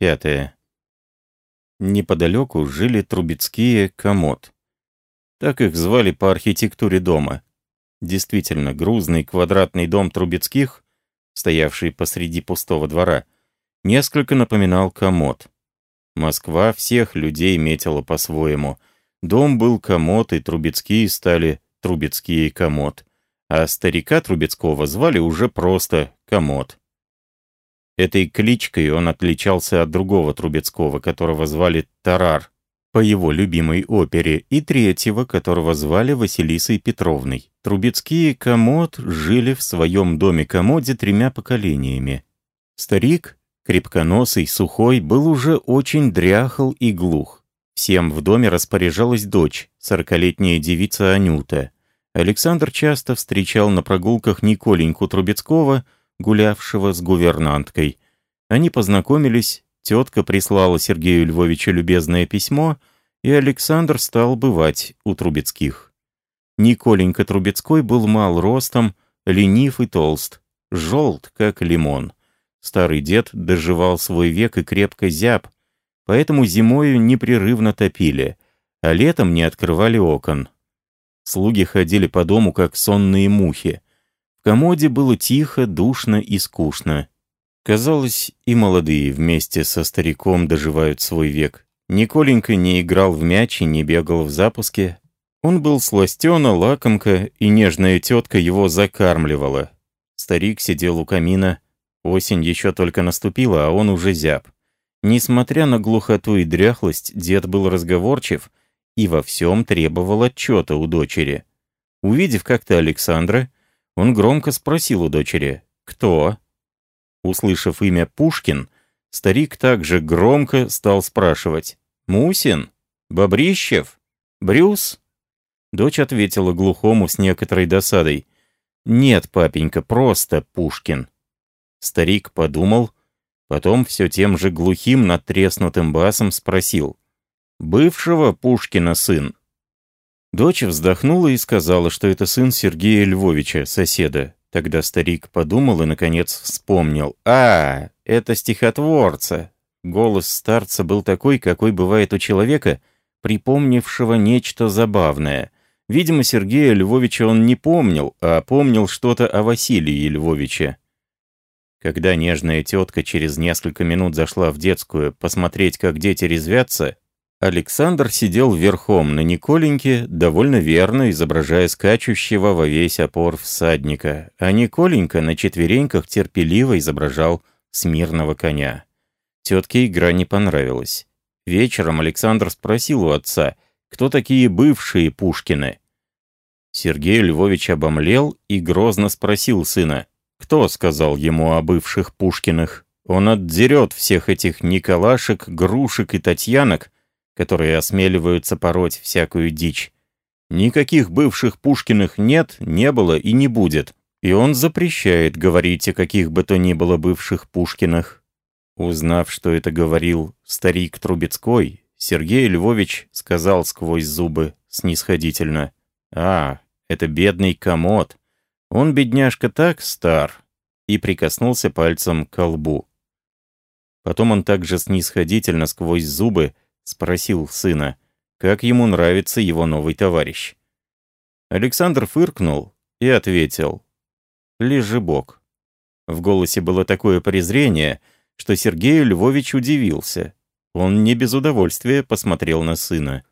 Пятое. Неподалеку жили Трубецкие комод. Так их звали по архитектуре дома. Действительно, грузный квадратный дом Трубецких, стоявший посреди пустого двора, несколько напоминал комод. Москва всех людей метила по-своему. Дом был комод, и Трубецкие стали Трубецкие комод. А старика Трубецкого звали уже просто комод. Этой кличкой он отличался от другого Трубецкого, которого звали Тарар, по его любимой опере, и третьего, которого звали Василисой Петровной. Трубецкие комод жили в своем доме-комоде тремя поколениями. Старик, крепконосый, сухой, был уже очень дряхл и глух. Всем в доме распоряжалась дочь, сорокалетняя девица Анюта. Александр часто встречал на прогулках Николеньку Трубецкого — гулявшего с гувернанткой. Они познакомились, тетка прислала Сергею Львовичу любезное письмо, и Александр стал бывать у Трубецких. Николенька Трубецкой был мал ростом, ленив и толст, желт, как лимон. Старый дед доживал свой век и крепко зяб, поэтому зимою непрерывно топили, а летом не открывали окон. Слуги ходили по дому, как сонные мухи. В комоде было тихо, душно и скучно. Казалось, и молодые вместе со стариком доживают свой век. Николенька не играл в мяч и не бегал в запуске. Он был сластена, лакомка, и нежная тетка его закармливала. Старик сидел у камина. Осень еще только наступила, а он уже зяб. Несмотря на глухоту и дряхлость, дед был разговорчив и во всем требовал отчета у дочери. Увидев как-то Александра, он громко спросил у дочери «Кто?». Услышав имя Пушкин, старик также громко стал спрашивать «Мусин? Бобрищев? Брюс?» Дочь ответила глухому с некоторой досадой «Нет, папенька, просто Пушкин». Старик подумал, потом все тем же глухим надтреснутым басом спросил «Бывшего Пушкина сын?» Дочь вздохнула и сказала, что это сын Сергея Львовича, соседа. Тогда старик подумал и, наконец, вспомнил. «А, это стихотворца!» Голос старца был такой, какой бывает у человека, припомнившего нечто забавное. Видимо, Сергея Львовича он не помнил, а помнил что-то о Василии Львовиче. Когда нежная тетка через несколько минут зашла в детскую посмотреть, как дети резвятся, Александр сидел верхом на Николеньке, довольно верно изображая скачущего во весь опор всадника, а Николенька на четвереньках терпеливо изображал смирного коня. Тетке игра не понравилась. Вечером Александр спросил у отца, кто такие бывшие Пушкины. Сергей Львович обомлел и грозно спросил сына, кто сказал ему о бывших Пушкиных. Он отдерет всех этих Николашек, Грушек и Татьянок, которые осмеливаются пороть всякую дичь. Никаких бывших Пушкиных нет, не было и не будет. И он запрещает говорить о каких бы то ни было бывших Пушкиных. Узнав, что это говорил старик Трубецкой, Сергей Львович сказал сквозь зубы снисходительно. «А, это бедный комод. Он, бедняжка, так стар». И прикоснулся пальцем к лбу. Потом он также снисходительно сквозь зубы спросил сына, как ему нравится его новый товарищ. Александр фыркнул и ответил «Лежебок». В голосе было такое презрение, что Сергей Львович удивился. Он не без удовольствия посмотрел на сына.